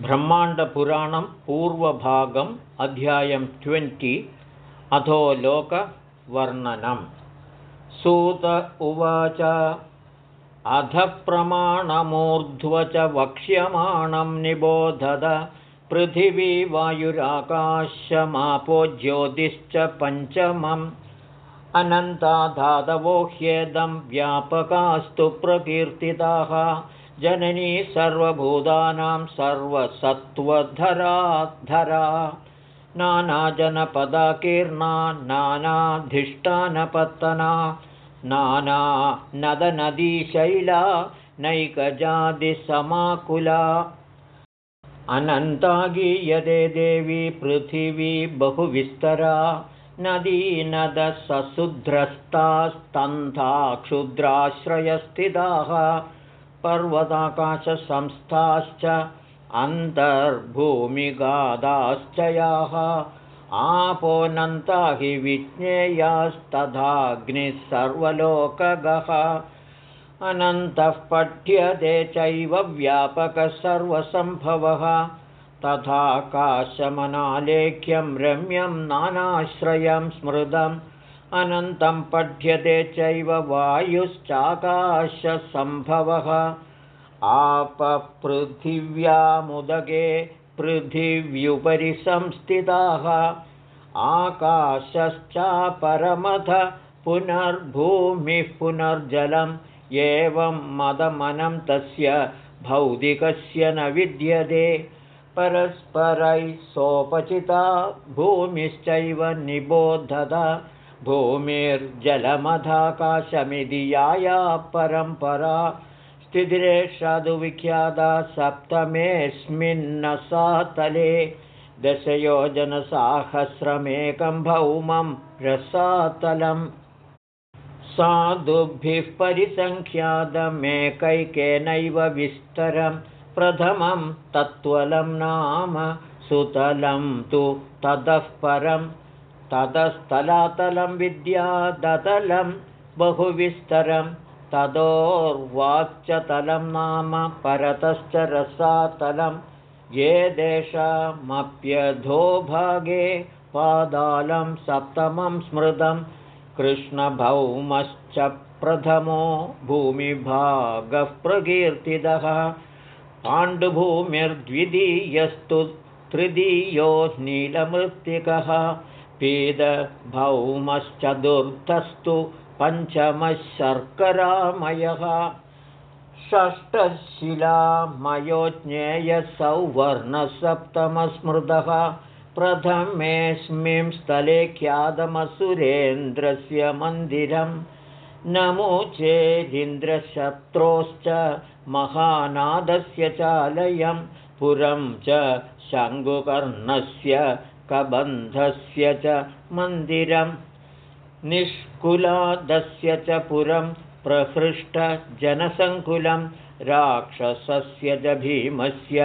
ब्रह्माण्डपुराणं पूर्वभागम् अध्यायं ट्वेण्टि अधो लोकवर्णनं। सूत उवाच अध प्रमाणमूर्ध्व च वक्ष्यमाणं निबोधद। पृथिवी वायुराकाशमापो ज्योतिश्च पञ्चमम्। अनन्ताधातवो ह्येदं व्यापकास्तु प्रकीर्तिताः जननी सर्वभूतानां सर्वसत्त्वधराधरा। नानाजनपदाकीर्णा नानाधिष्ठानपत्तना नानानदनदीशैला नैकजातिसमाकुला। अनन्तागीयते देवी पृथिवी बहुविस्तरा नदीनदसशुध्रस्तास्तन्धा क्षुद्राश्रयस्थिताः पर्वताकाशसंस्थाश्च अन्तर्भूमिगादाश्च याः आपोऽनन्ता हि विज्ञेयास्तथाग्निः सर्वलोकगः। अनन्तः पठ्यते चैव व्यापकः सर्वसम्भवः तथाकाशमनालेख्यं रम्यं नानाश्रयं स्मृतम् अनन्तं पठ्यते चैव वायुश्चाकाशसम्भवः। आपपृथिव्यामुदके पृथिव्युपरि संस्थिताः आकाशश्चापरमथ पुनर्भूमिः पुनर्जलम् एवं मदमनं तस्य भौतिकस्य न विद्यते। परस्परैः सोपचिता भूमिश्चैव निबोधत भूमिर्जलमधाकाशमिति याया परम्परा स्थितिरेषादुविख्याता सप्तमेऽस्मिन्न सा तले दशयोजनसाहस्रमेकं भौमं रसातलम् साधुभिः परिसङ्ख्यातमेकैकेनैव विस्तरं प्रथमं तत्त्वलं नाम सुतलं तु ततः परम् ततस्तलातलं विद्यादतलं बहुविस्तरं ततोर्वाच्यतलं नाम परतश्च रसातलं ये देशमप्यधोभागे पादालं सप्तमं स्मृतं कृष्णभौमश्च प्रथमो भूमिभागः प्रकीर्तितः पाण्डुभूमिर्द्वितीयस्तु तृतीयो नीलमृत्तिकः पीदभौमश्चतुर्थस्तु पञ्चमः शर्करामयः षष्ठशिलामयो ज्ञेयसौवर्णसप्तमस्मृतः प्रथमेऽस्मिं स्थले ख्यातमसुरेन्द्रस्य मन्दिरं नमोचेदिन्द्रशत्रोश्च महानादस्य चालयं पुरं च शङ्कुकर्णस्य कबन्धस्य च मन्दिरं निष्कुलादस्य च पुरं प्रहृष्टजनसङ्कुलं राक्षसस्य च भीमस्य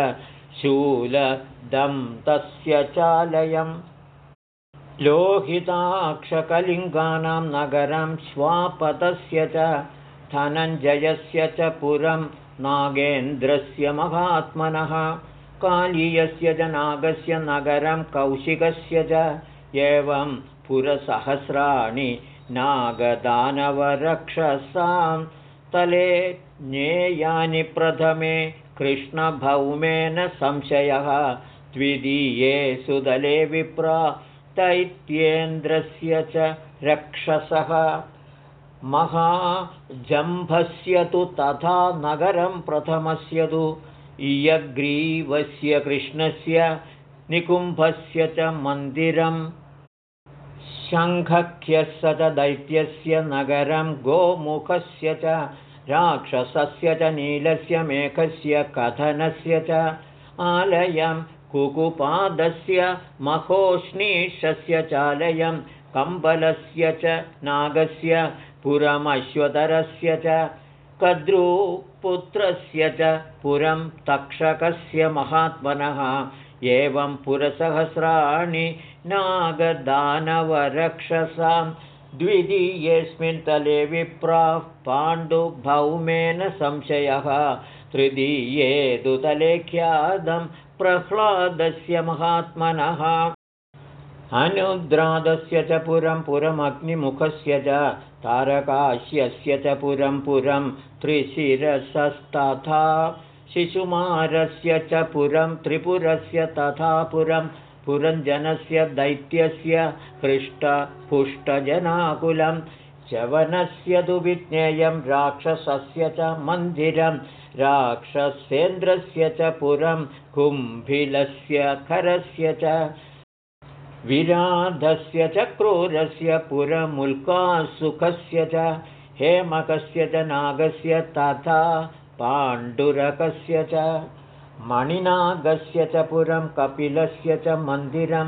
शूलदं तस्य चालयम्। लोहिताक्षकलिङ्गानां नगरं स्वापतस्य च धनञ्जयस्य च पुरं नागेन्द्रस्य महात्मनः कालीयस्य च नागस्य नगरं कौशिकस्य च एवं पुरसहस्राणि नागदानवरक्षसां तले ज्ञेयानि प्रथमे कृष्णभौमेन संशयः द्वितीये सुदले विप्रा दैत्येन्द्रस्य च रक्षसः। महाजम्भस्य तु तथा नगरं प्रथमस्य तु इयग्रीवस्य कृष्णस्य निकुम्भस्य च मन्दिरं शङ्खख्यस्य च दैत्यस्य नगरं गोमुखस्य च राक्षसस्य च नीलस्य मेघस्य कथनस्य च आलयं कुकुपादस्य महोष्णीषस्य चालयं कम्बलस्य च नागस्य पुरमश्वतरस्य च कद्रूपुत्रस्य च पुरं तक्षकस्य महात्मनः। एवं पुरसहस्राणि नागदानवरक्षसां द्वितीयेऽस्मिन् तले विप्राः पाण्डुभौमेन संशयः। तृतीये दुतलेख्यादं प्रह्लादस्य महात्मनः अनुद्रादस्य च पुरं पुरमग्निमुखस्य च तारकाश्यस्य च पुरं पुरं त्रिशिरसस्तथा शिशुमारस्य च पुरं त्रिपुरस्य तथा पुरं पुरञ्जनस्य दैत्यस्य हृष्टपुष्टजनाकुलं चवनस्य तु विज्ञेयं राक्षसस्य च मन्दिरं राक्षसेन्द्रस्य च पुरं कुम्भिलस्य खरस्य च विराधस्य च क्रूरस्य पुरमुल्कासुखस्य च हेमकस्य च नागस्य तथा पाण्डुरकस्य च मणिनागस्य च पुरं कपिलस्य च मन्दिरं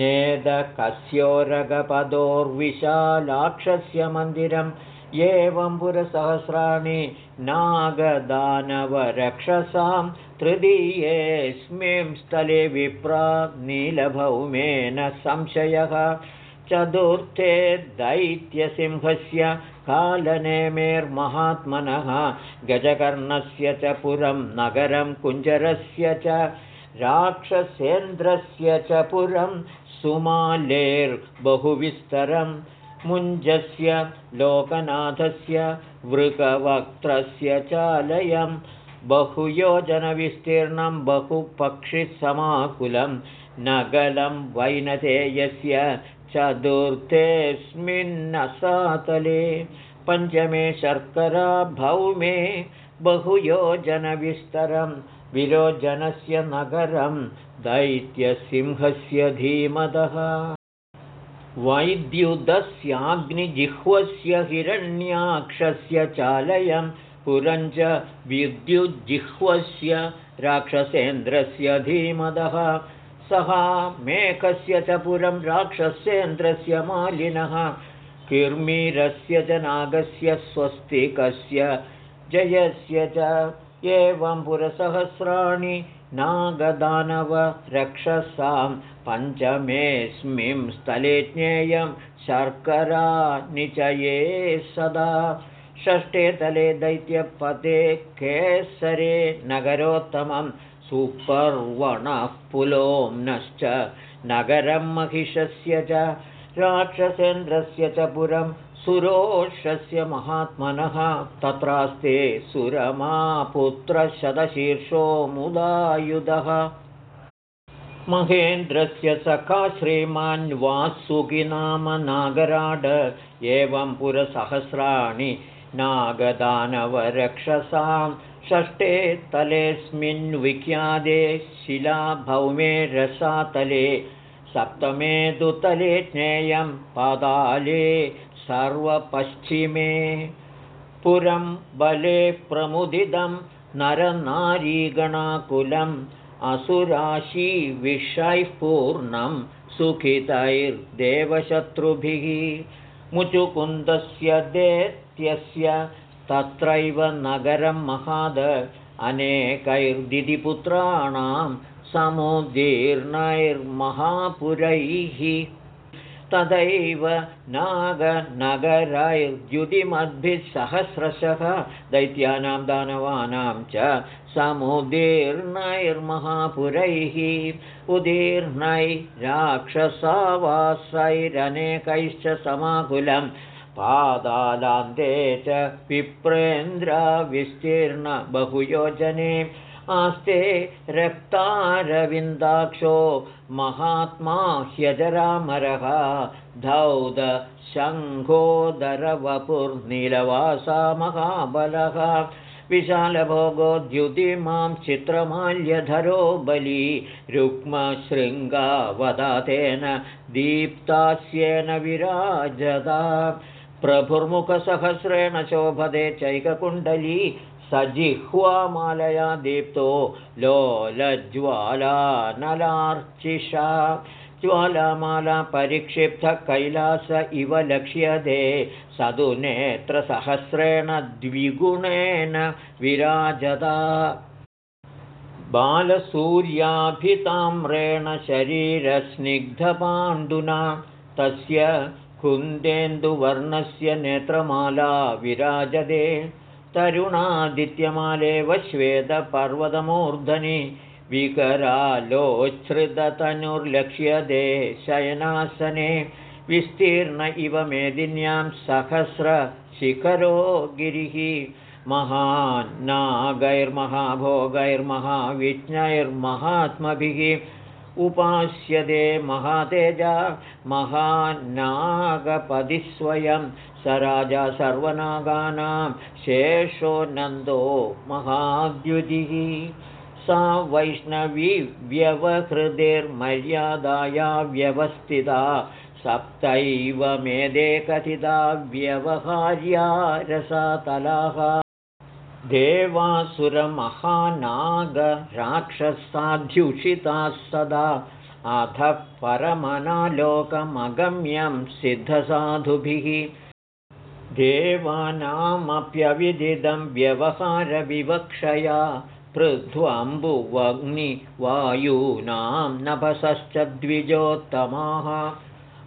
नेदकस्योरगपदोर्विशालाक्षस्य मन्दिरम् एवं पुरसहस्राणि नागदानवरक्षसां तृतीयेऽस्मिं स्थले विप्रा नीलभौमेन संशयः। चतुर्थे दैत्यसिंहस्य कालनेमेर्महात्मनः गजकर्णस्य च पुरं नगरं कुञ्जरस्य च राक्षसेन्द्रस्य च पुरं सुमालेर्बहुविस्तरं मुञ्जस्य लोकनाथस्य वृकवक्त्रस्य चालयं बहुयोजनविस्तीर्णं बहुपक्षिसमाकुलं नगलं वैनतेयस्य चतुर्थेऽस्मिन्नसातले पञ्चमे शर्करा भौमे बहुयोजनविस्तरं विरोजनस्य नगरं दैत्यसिंहस्य धीमतः वैद्युदस्याग्निजिह्वस्य हिरण्याक्षस्य चालयं पुरञ्च विद्युज्जिह्वस्य राक्षसेन्द्रस्य धीमदः। सः मेघस्य च पुरं राक्षसेन्द्रस्य मालिनः। किर्मीरस्य च नागस्य स्वस्तिकस्य जयस्य च एवं पुरसहस्राणि नागदानवरक्षसां पञ्चमेऽस्मिं स्थले ज्ञेयं शर्करा निचये सदा। षष्ठे तले दैत्यपते केसरे नगरोत्तमं सुपर्वणः पुलोम्नश्च नगरं महिषस्य च राक्षसेन्द्रस्य च पुरं सुरोषस्य महात्मनः तत्रास्ते सुरमापुत्रशतशीर्षो मुदायुधः। महेन्द्रस्य सखा श्रीमान् वासुकिनाम नागराड एवं पुरसहस्राणि नागदानवरक्षसां षष्ठे तलेऽस्मिन् विख्यादे शिलाभौमे रसातले सप्तमे दुतले ज्ञेयं पादाले सर्वपश्चिमे पुरं बले प्रमुदितं नरनारीगणाकुलम् असुराशीविषैः पूर्णं सुखितैर्देवशत्रुभिः मुचुकुन्दस्य दैत्यस्य तत्रैव नगरं महाद अनेकैर्दिदिपुत्राणां समुदीर्णैर्महापुरैः तदैव नागनगरैर्द्युतिमद्भिः सहस्रशः दैत्यानां दानवानां च समुदीर्णैर्महापुरैः उदीर्णैराक्षसावासैरनेकैश्च समाकुलं पादालान्ते च विप्रेन्द्रविस्तीर्णबहुयोजने आस्ते रक्तारविन्दाक्षो महात्मा ह्यजरामरः धौद शङ्घोदरवपुर्नीलवासा महाबलः। विशालभोगोद्युतिमां चित्रमाल्यधरो बली रुक्मशृङ्गावदातेन दीप्तास्येन विराजदा प्रभुर्मुखसहस्रेण शोभदे चैककुण्डली सजिह्वामालया दीप्तो लोलज्वालानलार्चिषा ज्वालामाला परिक्षिप्तकैलास इव लक्ष्यते। सदुनेत्रसहस्रेण द्विगुणेन विराजता। बालसूर्याभिताम्रेण शरीरस्निग्धपाण्डुना। तस्य कुन्देन्दुवर्णस्य नेत्रमाला विराजते तरुणादित्यमालेव श्वेतपर्वतमूर्धनि विकरालोच्छ्रिततनुर्लक्ष्यते शयनासने विस्तीर्ण इव मेदिन्यां सहस्रशिखरो गिरिः महान्नागैर्महाभोगैर्महाविज्ञैर्महात्मभिः उपास्यते महातेजा महान्नागपदिस्वयं स राजा सर्वनागानां शेषो नन्दो महाद्युतिः। सा वैष्णवी व्यवहृतिर्मर्यादाया व्यवस्थिता सप्तैव मेदे कथिता व्यवहार्या रसातलाः देवासुरमहानागराक्षसाध्युषिताः सदा अथ परमनालोकमगम्यं सिद्धसाधुभिः। देवानामप्यविदिदं व्यवहारविवक्षया पृथ्वम्बुवग्निवायूनां नभसश्च द्विजोत्तमाः।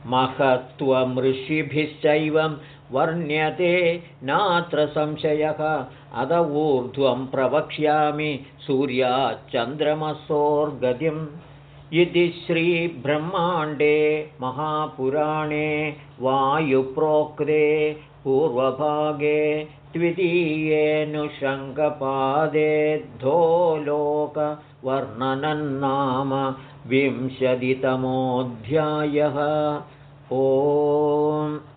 महत्त्वमृषिभिश्चैवं वर्ण्यते नात्र संशयः। अद ऊर्ध्वं प्रवक्ष्यामि सूर्याच्चन्द्रमसोर्गतिम् इति श्रीब्रह्माण्डे महापुराणे वायुप्रोक्ते पूर्वभागे द्वितीयेऽनुशङ्कपादेद्धोलोकवर्णनन्नाम विंशतितमोऽध्यायः। ओ